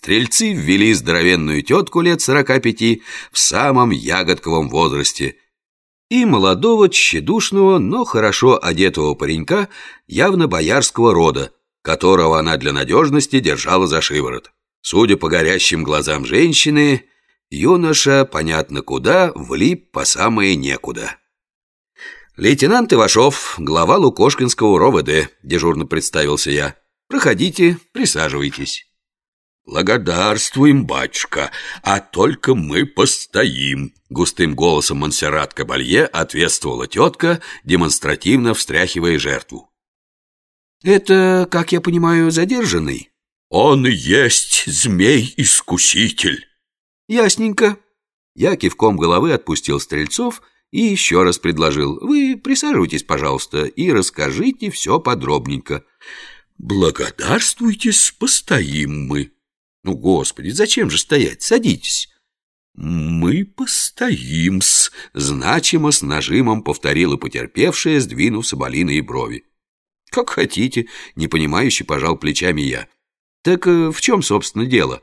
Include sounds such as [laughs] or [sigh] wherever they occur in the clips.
Стрельцы ввели здоровенную тетку лет сорока пяти в самом ягодковом возрасте и молодого, тщедушного, но хорошо одетого паренька явно боярского рода, которого она для надежности держала за шиворот. Судя по горящим глазам женщины, юноша, понятно куда, влип по самое некуда. «Лейтенант Ивашов, глава Лукошкинского РОВД», – дежурно представился я. «Проходите, присаживайтесь». «Благодарствуем, батюшка, а только мы постоим», — густым голосом Монсеррат Кабалье ответствовала тетка, демонстративно встряхивая жертву. «Это, как я понимаю, задержанный?» «Он и есть змей-искуситель». «Ясненько». Я кивком головы отпустил стрельцов и еще раз предложил. «Вы присаживайтесь, пожалуйста, и расскажите все подробненько». «Благодарствуйте, постоим мы». Ну, господи, зачем же стоять? Садитесь. «Мы постоим-с», — значимо с нажимом повторила потерпевшая, сдвинув соболиные брови. «Как хотите», — непонимающе пожал плечами я. «Так э, в чем, собственно, дело?»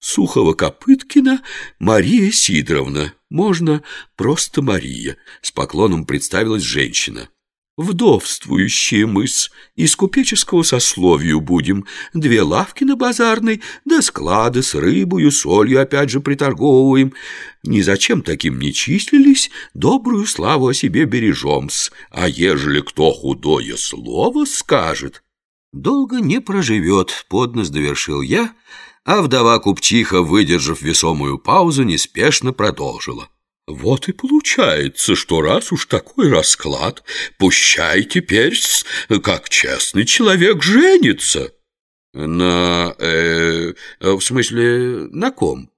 «Сухого-Копыткина Мария Сидоровна. Можно просто Мария», — с поклоном представилась женщина. Вдовствующие мы-с, из купеческого сословию будем, две лавки на базарной, да склады с рыбою, солью опять же приторговываем. Ни зачем таким не числились, добрую славу о себе бережем-с, а ежели кто худое слово скажет... Долго не проживет, поднос довершил я, а вдова-купчиха, выдержав весомую паузу, неспешно продолжила. Вот и получается, что раз уж такой расклад, пущай теперь, как честный человек, женится. На... Э, в смысле, на ком?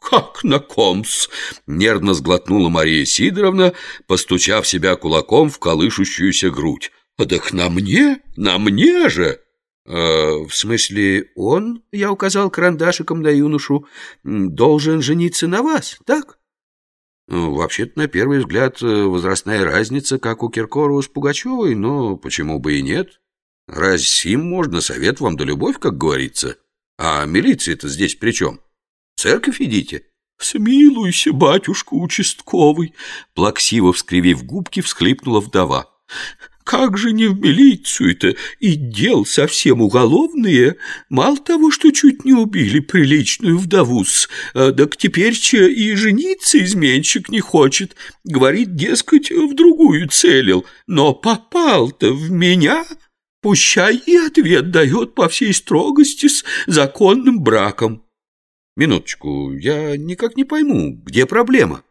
Как на ком-с? Нервно сглотнула Мария Сидоровна, постучав себя кулаком в колышущуюся грудь. Так на мне, на мне же! «Э, «В смысле, он, я указал карандашиком на юношу, должен жениться на вас, так?» Ну, вообще-то, на первый взгляд, э, возрастная разница, как у Киркорова с Пугачевой, но почему бы и нет? Раз сим можно, совет вам да любовь, как говорится. А милиция-то здесь при чем? церковь идите. Смилуйся, батюшка участковый, плаксиво вскривив губки, всхлипнула вдова. Как же не в милицию-то? И дел совсем уголовные. Мало того, что чуть не убили приличную вдову-с, а, так теперь че и жениться изменщик не хочет. Говорит, дескать, в другую целил. Но попал-то в меня. Пущай и ответ дает по всей строгости с законным браком. Минуточку, я никак не пойму, где проблема?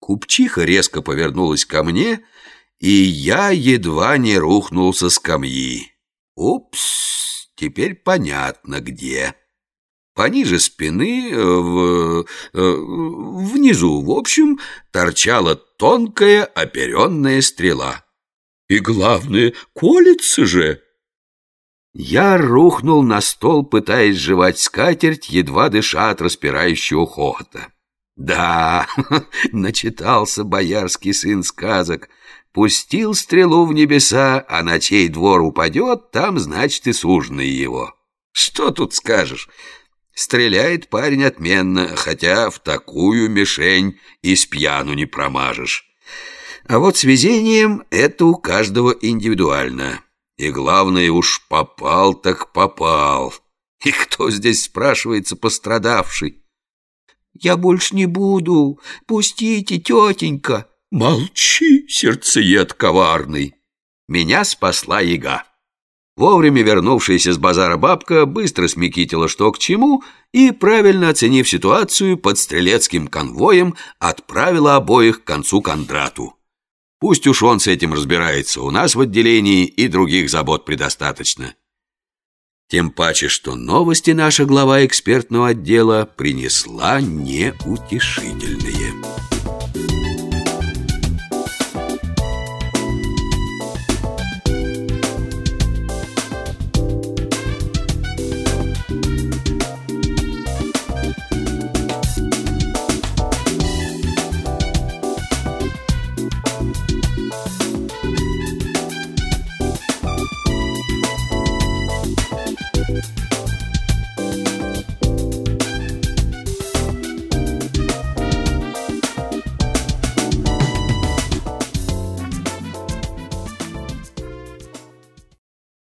Купчиха резко повернулась ко мне и я едва не рухнул со скамьи. Упс, теперь понятно где. Пониже спины, э, в, э, внизу, в общем, торчала тонкая оперенная стрела. И главное, колется же. Я рухнул на стол, пытаясь жевать скатерть, едва дыша от распирающего хохота. Да, [laughs] начитался боярский сын сказок — Пустил стрелу в небеса, а на чей двор упадет, там, значит, и суженый его. Что тут скажешь? Стреляет парень отменно, хотя в такую мишень и с пьяну не промажешь. А вот с везением это у каждого индивидуально. И главное, уж попал так попал. И кто здесь спрашивается пострадавший? «Я больше не буду. Пустите, тетенька!» «Молчи, сердцеед коварный!» Меня спасла яга. Вовремя вернувшаяся с базара бабка быстро смекитила, что к чему, и, правильно оценив ситуацию, под стрелецким конвоем отправила обоих к концу Кондрату. Пусть уж он с этим разбирается, у нас в отделении и других забот предостаточно. Тем паче, что новости наша глава экспертного отдела принесла неутешительные.